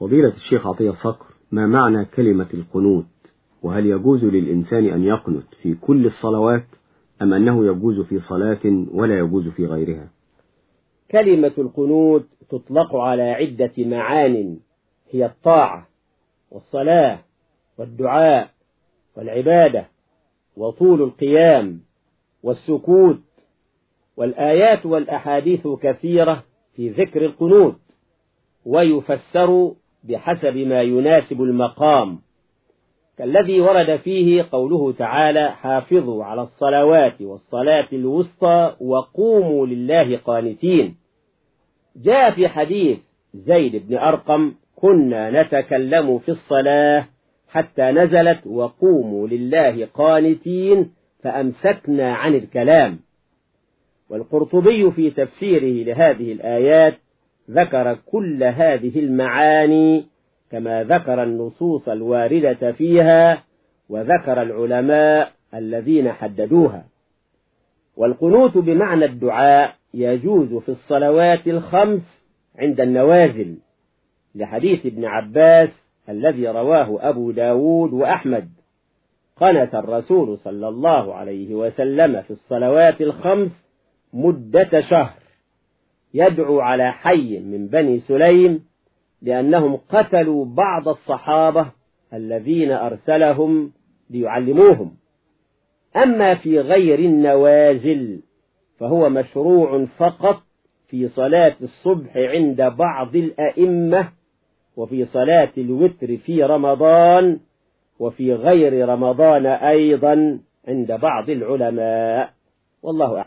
فضيلة الشيخ عطية صقر ما معنى كلمة القنوت؟ وهل يجوز للإنسان أن يقنت في كل الصلوات أم أنه يجوز في صلاة ولا يجوز في غيرها؟ كلمة القنوت تطلق على عدة معان هي الطاعة والصلاة والدعاء والعبادة وطول القيام والسكوت والآيات والأحاديث كثيرة في ذكر القنوت ويفسر بحسب ما يناسب المقام. كالذي ورد فيه قوله تعالى حافظوا على الصلوات والصلاة الوسطى وقوموا لله قانتين جاء في حديث زيد بن أرقم كنا نتكلم في الصلاة حتى نزلت وقوموا لله قانتين فأمسكنا عن الكلام والقرطبي في تفسيره لهذه الآيات ذكر كل هذه المعاني كما ذكر النصوص الواردة فيها وذكر العلماء الذين حددوها. والقنوت بمعنى الدعاء يجوز في الصلوات الخمس عند النوازل لحديث ابن عباس الذي رواه أبو داود وأحمد. قنت الرسول صلى الله عليه وسلم في الصلوات الخمس مدة شهر. يدعو على حي من بني سليم لأنهم قتلوا بعض الصحابة الذين أرسلهم ليعلموهم. أما في غير النوازل فهو مشروع فقط في صلاة الصبح عند بعض الأئمة وفي صلاة الوتر في رمضان وفي غير رمضان أيضا عند بعض العلماء. والله أعلم.